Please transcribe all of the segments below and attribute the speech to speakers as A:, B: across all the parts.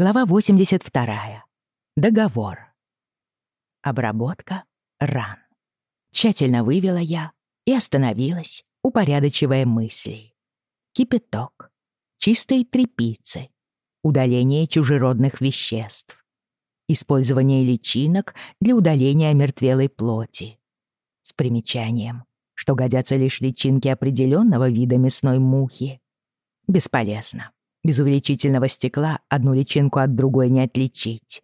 A: Глава 82. Договор. Обработка ран. Тщательно вывела я и остановилась, упорядочивая мысли. Кипяток. Чистые трепицы. Удаление чужеродных веществ. Использование личинок для удаления мертвелой плоти. С примечанием, что годятся лишь личинки определенного вида мясной мухи. Бесполезно. Без увеличительного стекла одну личинку от другой не отличить.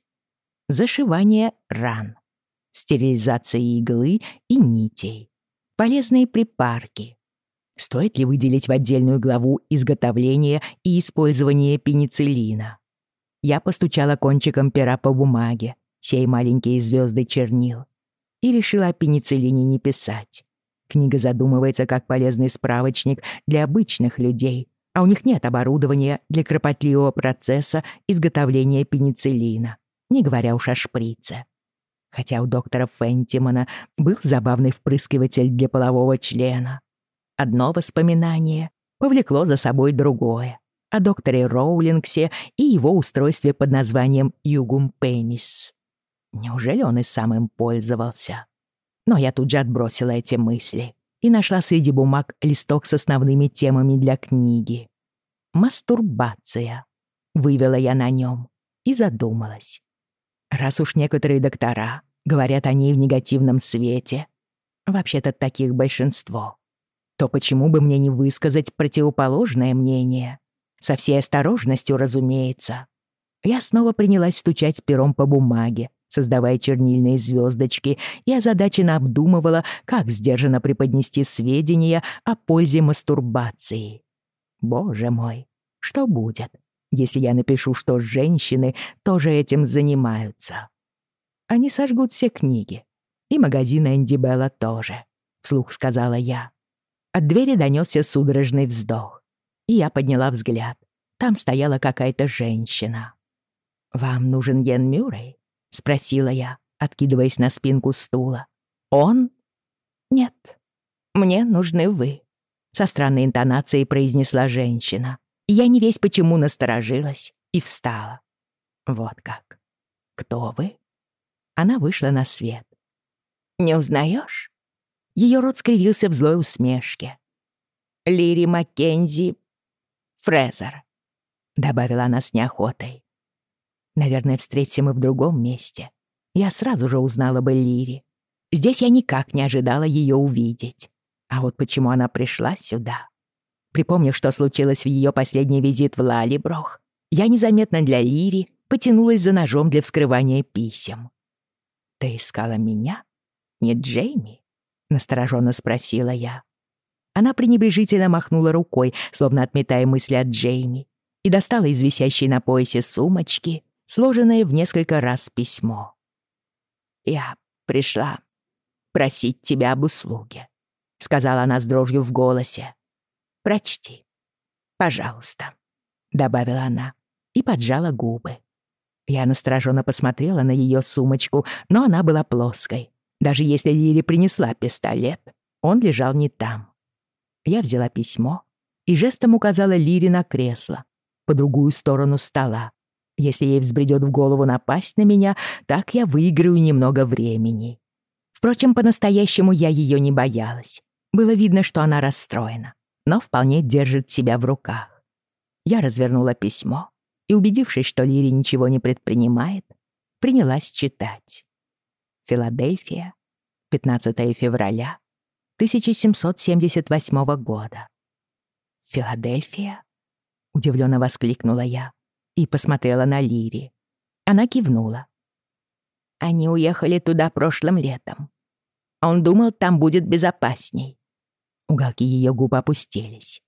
A: Зашивание ран. Стерилизация иглы и нитей. Полезные припарки. Стоит ли выделить в отдельную главу изготовление и использование пенициллина? Я постучала кончиком пера по бумаге, сей маленькие звезды чернил, и решила о пенициллине не писать. Книга задумывается как полезный справочник для обычных людей, а у них нет оборудования для кропотливого процесса изготовления пенициллина, не говоря уж о шприце. Хотя у доктора Фентимана был забавный впрыскиватель для полового члена. Одно воспоминание повлекло за собой другое о докторе Роулингсе и его устройстве под названием «Югум Пенис». Неужели он и сам им пользовался? Но я тут же отбросила эти мысли и нашла среди бумаг листок с основными темами для книги. «Мастурбация», — вывела я на нем и задумалась. Раз уж некоторые доктора говорят о ней в негативном свете, вообще-то таких большинство, то почему бы мне не высказать противоположное мнение? Со всей осторожностью, разумеется. Я снова принялась стучать пером по бумаге, создавая чернильные звездочки, и озадаченно обдумывала, как сдержанно преподнести сведения о пользе мастурбации. Боже мой, что будет, если я напишу, что женщины тоже этим занимаются? Они сожгут все книги. И магазин Энди Белла тоже, вслух сказала я. От двери донесся судорожный вздох. И я подняла взгляд. Там стояла какая-то женщина. «Вам нужен Йен Мюррей?» — спросила я, откидываясь на спинку стула. «Он?» «Нет, мне нужны вы», — со странной интонацией произнесла женщина. Я не весь почему насторожилась и встала. «Вот как. Кто вы?» Она вышла на свет. «Не узнаешь?» Ее рот скривился в злой усмешке. «Лири Маккензи Фрезер», — добавила она с неохотой. Наверное, встретимся мы в другом месте. Я сразу же узнала бы Лири. Здесь я никак не ожидала ее увидеть. А вот почему она пришла сюда? Припомнив, что случилось в ее последний визит в Лалиброх, я незаметно для Лири потянулась за ножом для вскрывания писем. «Ты искала меня? Не Джейми?» — настороженно спросила я. Она пренебрежительно махнула рукой, словно отметая мысли от Джейми, и достала из висящей на поясе сумочки сложенное в несколько раз письмо. «Я пришла просить тебя об услуге», — сказала она с дрожью в голосе. «Прочти, пожалуйста», — добавила она и поджала губы. Я настороженно посмотрела на ее сумочку, но она была плоской. Даже если Лири принесла пистолет, он лежал не там. Я взяла письмо и жестом указала Лире на кресло, по другую сторону стола, если ей взбредет в голову напасть на меня, так я выиграю немного времени. Впрочем, по-настоящему я ее не боялась. Было видно, что она расстроена, но вполне держит себя в руках. Я развернула письмо и, убедившись, что Лири ничего не предпринимает, принялась читать. Филадельфия, 15 февраля 1778 года. «Филадельфия?» — удивленно воскликнула я и посмотрела на Лири. Она кивнула. Они уехали туда прошлым летом. Он думал, там будет безопасней. Уголки ее губ опустились.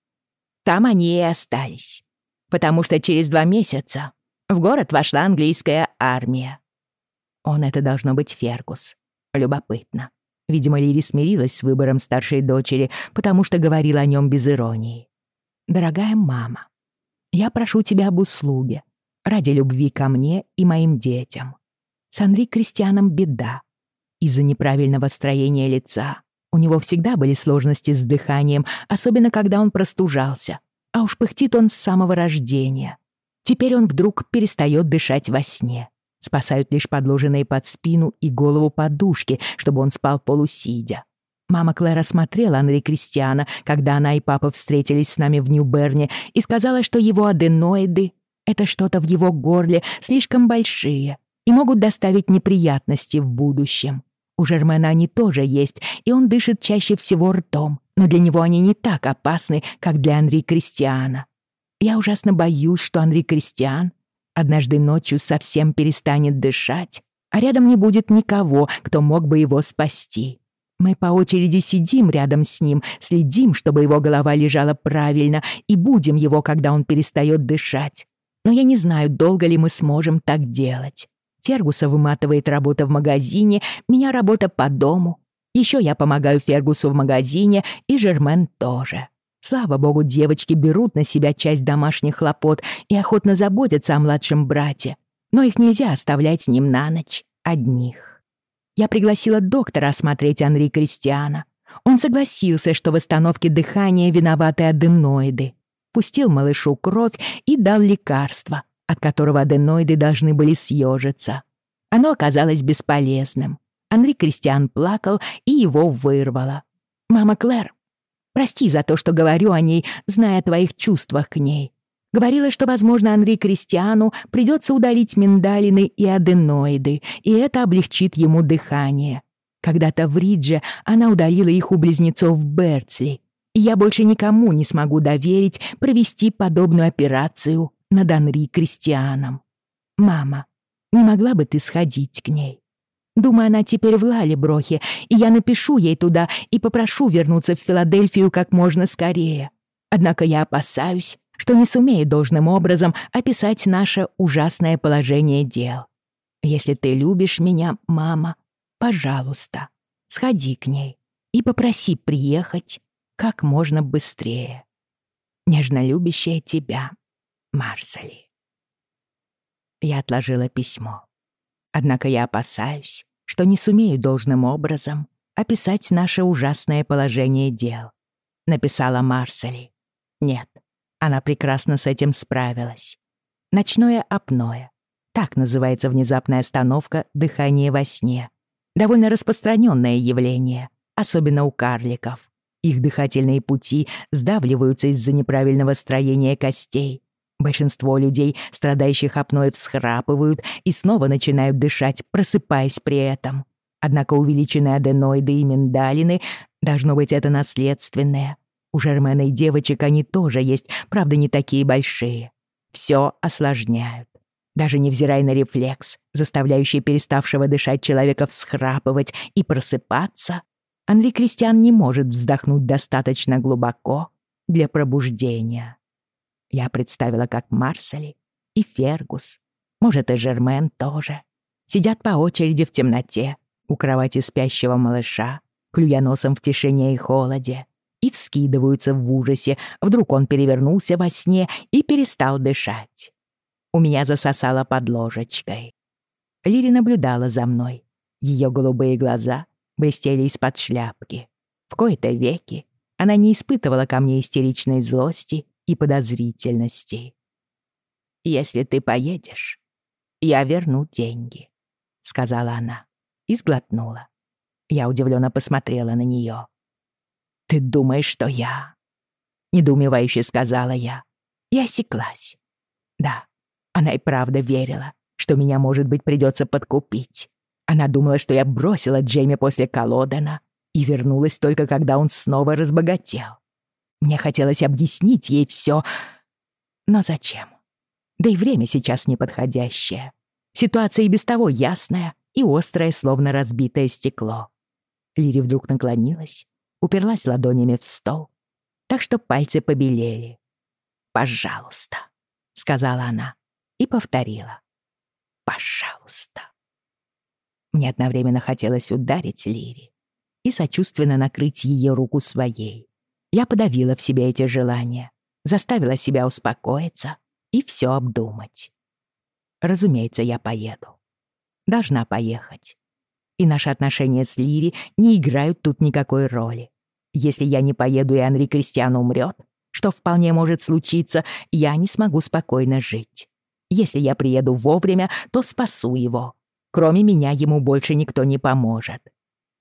A: Там они и остались, потому что через два месяца в город вошла английская армия. Он это должно быть Фергус. Любопытно. Видимо, Лири смирилась с выбором старшей дочери, потому что говорила о нем без иронии. «Дорогая мама, я прошу тебя об услуге, ради любви ко мне и моим детям. С Анри Кристианом беда. Из-за неправильного строения лица у него всегда были сложности с дыханием, особенно когда он простужался, а уж пыхтит он с самого рождения. Теперь он вдруг перестает дышать во сне. Спасают лишь подложенные под спину и голову подушки, чтобы он спал полусидя. Мама Клэра смотрела Анри Кристиана, когда она и папа встретились с нами в Нью-Берне, и сказала, что его аденоиды — это что-то в его горле слишком большие и могут доставить неприятности в будущем. У Жермена они тоже есть, и он дышит чаще всего ртом, но для него они не так опасны, как для Анри Кристиана. Я ужасно боюсь, что Анри Кристиан однажды ночью совсем перестанет дышать, а рядом не будет никого, кто мог бы его спасти. Мы по очереди сидим рядом с ним, следим, чтобы его голова лежала правильно, и будем его, когда он перестает дышать. Но я не знаю, долго ли мы сможем так делать. Фергуса выматывает работа в магазине, меня работа по дому. Еще я помогаю Фергусу в магазине, и Жермен тоже. Слава богу, девочки берут на себя часть домашних хлопот и охотно заботятся о младшем брате. Но их нельзя оставлять с ним на ночь одних. Я пригласила доктора осмотреть Анри Кристиана. Он согласился, что в остановке дыхания виноваты аденоиды. Пустил малышу кровь и дал лекарство, от которого аденоиды должны были съежиться. Оно оказалось бесполезным. Анри Кристиан плакал и его вырвало. Мама Клэр, прости за то, что говорю о ней, зная о твоих чувствах к ней. Говорила, что, возможно, Анри Кристиану придется удалить миндалины и аденоиды, и это облегчит ему дыхание. Когда-то в Ридже она удалила их у близнецов Берцли, и я больше никому не смогу доверить провести подобную операцию над Анри Кристианом. Мама, не могла бы ты сходить к ней? Думаю, она теперь в Лалеброхе, и я напишу ей туда и попрошу вернуться в Филадельфию как можно скорее. Однако я опасаюсь, что не сумею должным образом описать наше ужасное положение дел. Если ты любишь меня, мама, пожалуйста, сходи к ней и попроси приехать как можно быстрее. Нежно любящая тебя, Марсали. Я отложила письмо. Однако я опасаюсь, что не сумею должным образом описать наше ужасное положение дел. Написала Марсали. Нет, она прекрасно с этим справилась. Ночное апноэ. Так называется внезапная остановка дыхания во сне. Довольно распространенное явление, особенно у карликов. Их дыхательные пути сдавливаются из-за неправильного строения костей. Большинство людей, страдающих апноэ, всхрапывают и снова начинают дышать, просыпаясь при этом. Однако увеличенные аденоиды и миндалины, должно быть, это наследственное. У Жермена и девочек они тоже есть, правда, не такие большие. Все осложняют. Даже невзирая на рефлекс, заставляющий переставшего дышать человека всхрапывать и просыпаться, Андрей Кристиан не может вздохнуть достаточно глубоко для пробуждения. Я представила, как Марсели и Фергус, может, и Жермен тоже, сидят по очереди в темноте у кровати спящего малыша, клюя носом в тишине и холоде, и вскидываются в ужасе. Вдруг он перевернулся во сне и перестал дышать. У меня засосало под ложечкой. Лири наблюдала за мной. Ее голубые глаза блестели из-под шляпки. В кои-то веки она не испытывала ко мне истеричной злости и подозрительности. «Если ты поедешь, я верну деньги», — сказала она и сглотнула. Я удивленно посмотрела на нее. «Ты думаешь, что я...» Недоумевающе сказала я. И осеклась. Да, она и правда верила, что меня, может быть, придется подкупить. Она думала, что я бросила Джейми после Колодена и вернулась только когда он снова разбогател. Мне хотелось объяснить ей все, но зачем? Да и время сейчас неподходящее. Ситуация и без того ясная и острая, словно разбитое стекло. Лири вдруг наклонилась уперлась ладонями в стол, так что пальцы побелели. «Пожалуйста», — сказала она и повторила. «Пожалуйста». Мне одновременно хотелось ударить Лири и сочувственно накрыть ее руку своей. Я подавила в себе эти желания, заставила себя успокоиться и все обдумать. Разумеется, я поеду. Должна поехать и наши отношения с Лири не играют тут никакой роли. Если я не поеду и Анри Кристиан умрет, что вполне может случиться, я не смогу спокойно жить. Если я приеду вовремя, то спасу его. Кроме меня ему больше никто не поможет.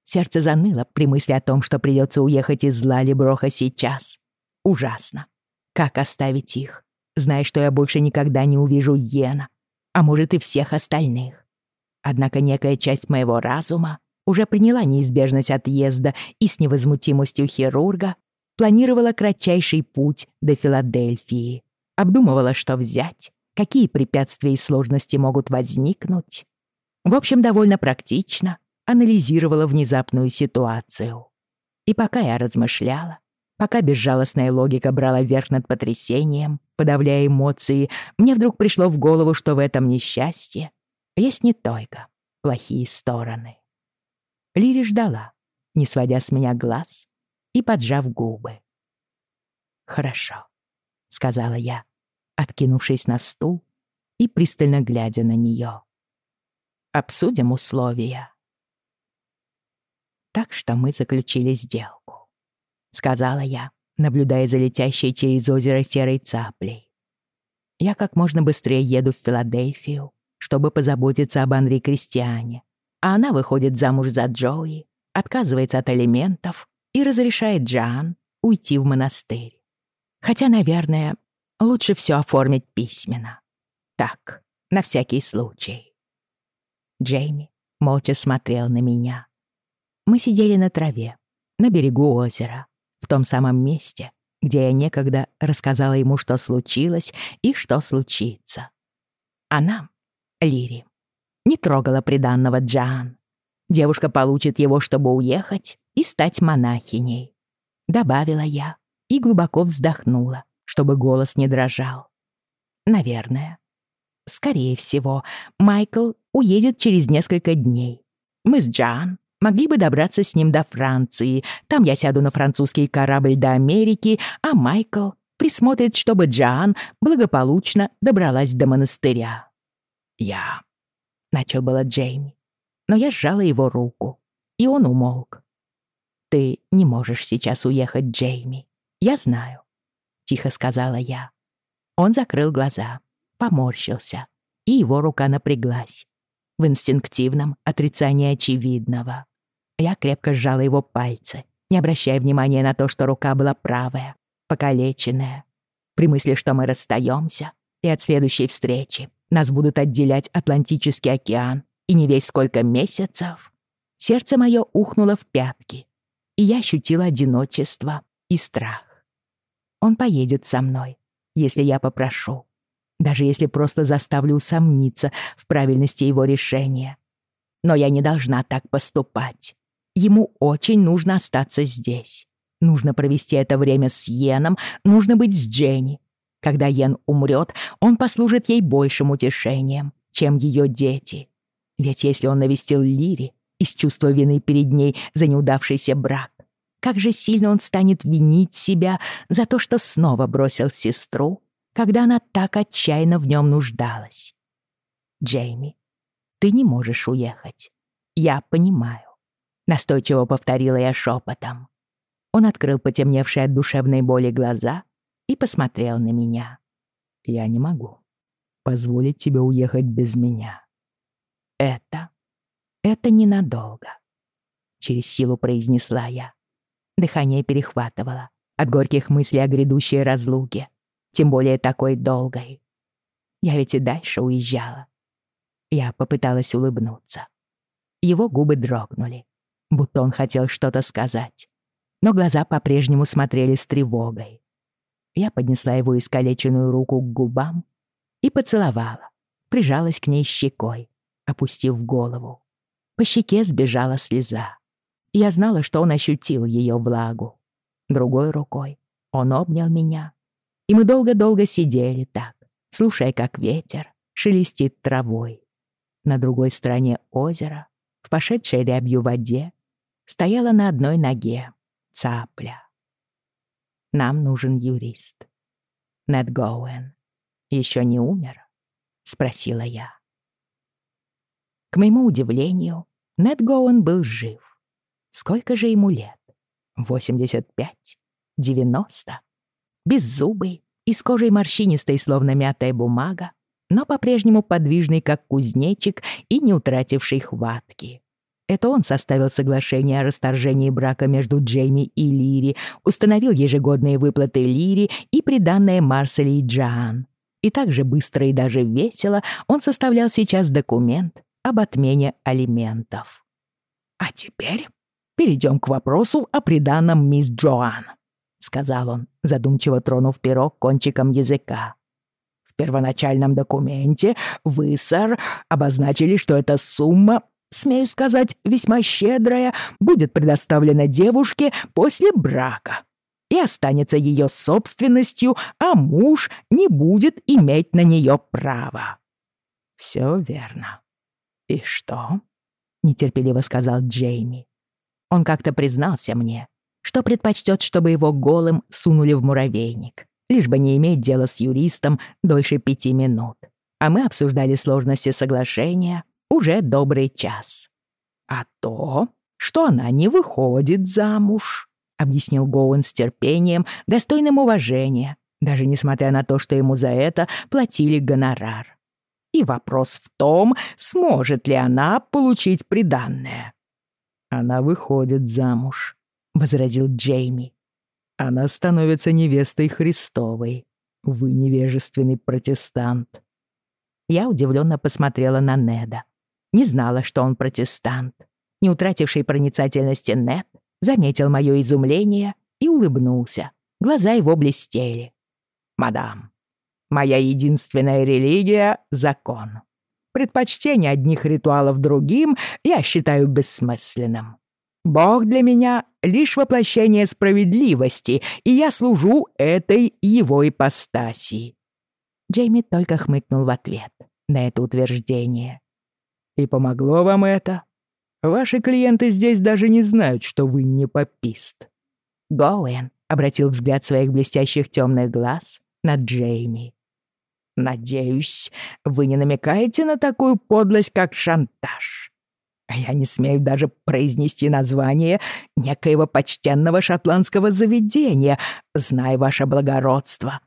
A: Сердце заныло при мысли о том, что придется уехать из Лалиброха сейчас. Ужасно. Как оставить их, зная, что я больше никогда не увижу Йена, а может и всех остальных? Однако некая часть моего разума уже приняла неизбежность отъезда и с невозмутимостью хирурга планировала кратчайший путь до Филадельфии, обдумывала, что взять, какие препятствия и сложности могут возникнуть. В общем, довольно практично анализировала внезапную ситуацию. И пока я размышляла, пока безжалостная логика брала верх над потрясением, подавляя эмоции, мне вдруг пришло в голову, что в этом несчастье есть не только плохие стороны. Лири ждала, не сводя с меня глаз и поджав губы. «Хорошо», — сказала я, откинувшись на стул и пристально глядя на нее. «Обсудим условия». Так что мы заключили сделку, сказала я, наблюдая за летящей через озеро серой цаплей. Я как можно быстрее еду в Филадельфию, чтобы позаботиться об Анри Кристиане, а она выходит замуж за Джоуи, отказывается от алиментов и разрешает Джан уйти в монастырь. Хотя, наверное, лучше все оформить письменно. Так, на всякий случай. Джейми молча смотрел на меня. Мы сидели на траве, на берегу озера, в том самом месте, где я некогда рассказала ему, что случилось и что случится. Она, Лири, не трогала приданного Джан. Девушка получит его, чтобы уехать и стать монахиней. Добавила я и глубоко вздохнула, чтобы голос не дрожал. Наверное. Скорее всего, Майкл уедет через несколько дней. Мы с Джан Могли бы добраться с ним до Франции. Там я сяду на французский корабль до Америки, а Майкл присмотрит, чтобы Джоан благополучно добралась до монастыря. «Я...» — начал было Джейми, но я сжала его руку, и он умолк. «Ты не можешь сейчас уехать, Джейми. Я знаю», — тихо сказала я. Он закрыл глаза, поморщился, и его рука напряглась в инстинктивном отрицании очевидного. Я крепко сжала его пальцы, не обращая внимания на то, что рука была правая, покалеченная. При мысли, что мы расстаемся, и от следующей встречи нас будут отделять Атлантический океан и не весь сколько месяцев, сердце мое ухнуло в пятки, и я ощутила одиночество и страх. Он поедет со мной, если я попрошу даже если просто заставлю усомниться в правильности его решения. Но я не должна так поступать. Ему очень нужно остаться здесь. Нужно провести это время с Йеном, нужно быть с Дженни. Когда Йен умрет, он послужит ей большим утешением, чем ее дети. Ведь если он навестил Лири из чувства вины перед ней за неудавшийся брак, как же сильно он станет винить себя за то, что снова бросил сестру когда она так отчаянно в нем нуждалась. «Джейми, ты не можешь уехать. Я понимаю», — настойчиво повторила я шепотом. Он открыл потемневшие от душевной боли глаза и посмотрел на меня. «Я не могу позволить тебе уехать без меня. Это... это ненадолго», — через силу произнесла я. Дыхание перехватывало от горьких мыслей о грядущей разлуке тем более такой долгой. Я ведь и дальше уезжала. Я попыталась улыбнуться. Его губы дрогнули, будто он хотел что-то сказать, но глаза по-прежнему смотрели с тревогой. Я поднесла его искалеченную руку к губам и поцеловала, прижалась к ней щекой, опустив голову. По щеке сбежала слеза. Я знала, что он ощутил ее влагу. Другой рукой он обнял меня и мы долго-долго сидели так, слушая, как ветер шелестит травой. На другой стороне озера, в пошедшей рябью воде, стояла на одной ноге цапля. Нам нужен юрист. Нед Гоуэн еще не умер? Спросила я. К моему удивлению, Нед Гоуэн был жив. Сколько же ему лет? 85? 90? Беззубый и с кожей морщинистой, словно мятая бумага, но по-прежнему подвижный, как кузнечик, и не утративший хватки. Это он составил соглашение о расторжении брака между Джейми и Лири, установил ежегодные выплаты Лири и приданное Марселе и Джоан. И так же быстро и даже весело он составлял сейчас документ об отмене алиментов. «А теперь перейдем к вопросу о приданном мисс Джоан», — сказал он, задумчиво тронув пирог кончиком языка. «В первоначальном документе вы, сэр, обозначили, что эта сумма смею сказать, весьма щедрая, будет предоставлена девушке после брака и останется ее собственностью, а муж не будет иметь на нее права. Все верно. И что? нетерпеливо сказал Джейми. Он как-то признался мне, что предпочтет, чтобы его голым сунули в муравейник, лишь бы не иметь дела с юристом дольше пяти минут. А мы обсуждали сложности соглашения уже добрый час. А то, что она не выходит замуж, объяснил Гоуэн с терпением, достойным уважения, даже несмотря на то, что ему за это платили гонорар. И вопрос в том, сможет ли она получить приданное. «Она выходит замуж», — возразил Джейми. «Она становится невестой Христовой. Вы невежественный протестант». Я удивленно посмотрела на Неда не знала, что он протестант. Не утративший проницательности Нет заметил мое изумление и улыбнулся. Глаза его блестели. «Мадам, моя единственная религия — закон. Предпочтение одних ритуалов другим я считаю бессмысленным. Бог для меня — лишь воплощение справедливости, и я служу этой его ипостаси». Джейми только хмыкнул в ответ на это утверждение. И помогло вам это? Ваши клиенты здесь даже не знают, что вы не попист. Гоуэн обратил взгляд своих блестящих темных глаз на Джейми. «Надеюсь, вы не намекаете на такую подлость, как шантаж. Я не смею даже произнести название некоего почтенного шотландского заведения, зная ваше благородство,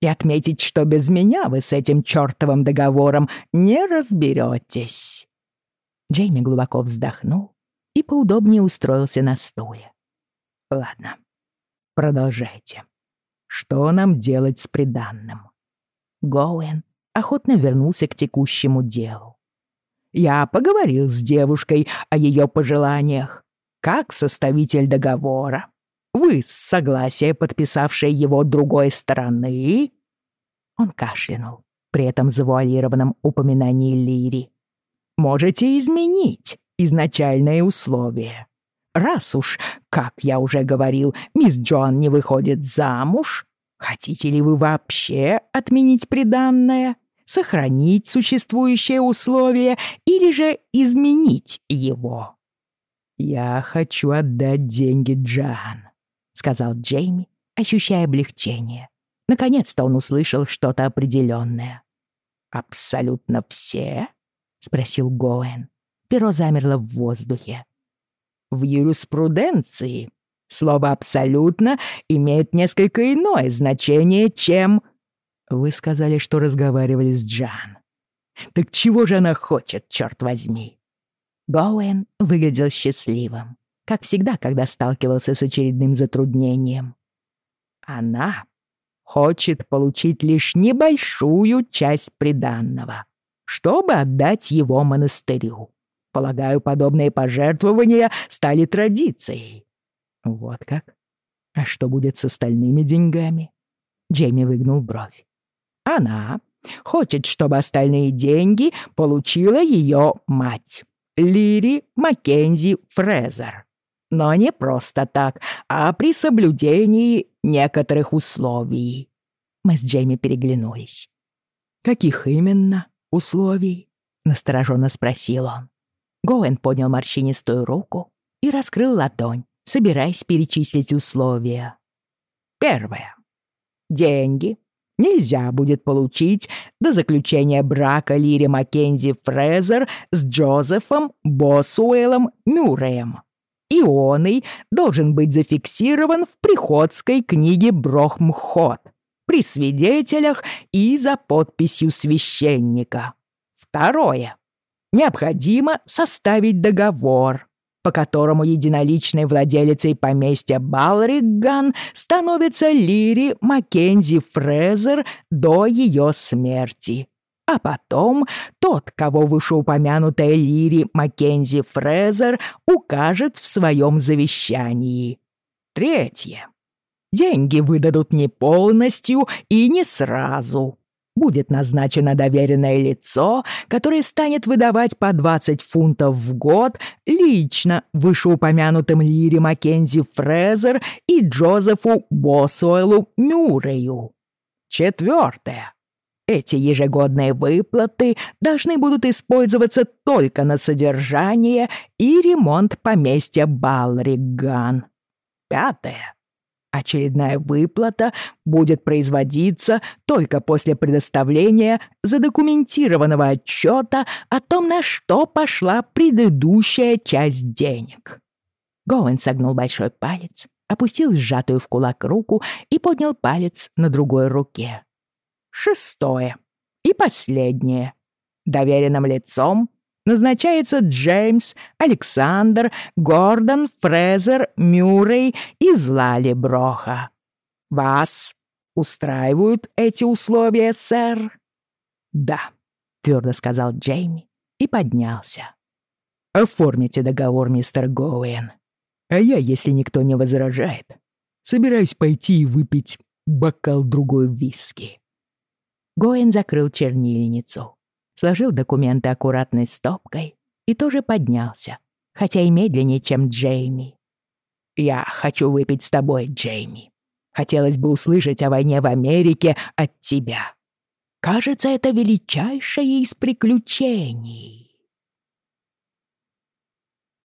A: и отметить, что без меня вы с этим чертовым договором не разберетесь. Джейми глубоко вздохнул и поудобнее устроился на стуле. «Ладно, продолжайте. Что нам делать с приданным?» Гоуэн охотно вернулся к текущему делу. «Я поговорил с девушкой о ее пожеланиях. Как составитель договора, вы с согласия подписавшей его другой стороны...» Он кашлянул при этом завуалированном упоминании Лири можете изменить изначальные условия. Раз уж, как я уже говорил, мисс Джон не выходит замуж, хотите ли вы вообще отменить приданное, сохранить существующее условие или же изменить его? «Я хочу отдать деньги Джан», — сказал Джейми, ощущая облегчение. Наконец-то он услышал что-то определенное. «Абсолютно все?» спросил Гоэн. Перо замерло в воздухе. В юриспруденции слово «абсолютно» имеет несколько иное значение, чем... Вы сказали, что разговаривали с Джан. Так чего же она хочет, черт возьми? Гоуэн выглядел счастливым, как всегда, когда сталкивался с очередным затруднением. Она хочет получить лишь небольшую часть приданного чтобы отдать его монастырю. Полагаю, подобные пожертвования стали традицией. Вот как? А что будет с остальными деньгами? Джейми выгнул бровь. Она хочет, чтобы остальные деньги получила ее мать, Лири Маккензи Фрезер. Но не просто так, а при соблюдении некоторых условий. Мы с Джейми переглянулись. «Каких именно?» условий?» — настороженно спросил он. Гоэн поднял морщинистую руку и раскрыл ладонь, собираясь перечислить условия. «Первое. Деньги нельзя будет получить до заключения брака Лири Маккензи Фрезер с Джозефом Босуэлом Мюрреем. Ионый должен быть зафиксирован в приходской книге Брохмхот при свидетелях и за подписью священника. Второе. Необходимо составить договор, по которому единоличной владелицей поместья Балриган становится Лири Маккензи Фрезер до ее смерти. А потом тот, кого вышеупомянутая Лири Маккензи Фрезер укажет в своем завещании. Третье. Деньги выдадут не полностью и не сразу. Будет назначено доверенное лицо, которое станет выдавать по 20 фунтов в год лично вышеупомянутым Лире Маккензи Фрезер и Джозефу Босуэлу Мюррею. Четвертое. Эти ежегодные выплаты должны будут использоваться только на содержание и ремонт поместья Балриган. Пятое. Очередная выплата будет производиться только после предоставления задокументированного отчета о том, на что пошла предыдущая часть денег. Гоуэн согнул большой палец, опустил сжатую в кулак руку и поднял палец на другой руке. Шестое и последнее. Доверенным лицом назначается Джеймс, Александр, Гордон, Фрезер, Мюррей и Злали Броха. Вас устраивают эти условия, сэр? Да, твердо сказал Джейми и поднялся. Оформите договор, мистер Гоуэн. А я, если никто не возражает, собираюсь пойти и выпить бокал другой виски. Гоэн закрыл чернильницу, сложил документы аккуратной стопкой и тоже поднялся, хотя и медленнее, чем Джейми. «Я хочу выпить с тобой, Джейми. Хотелось бы услышать о войне в Америке от тебя. Кажется, это величайшее из приключений».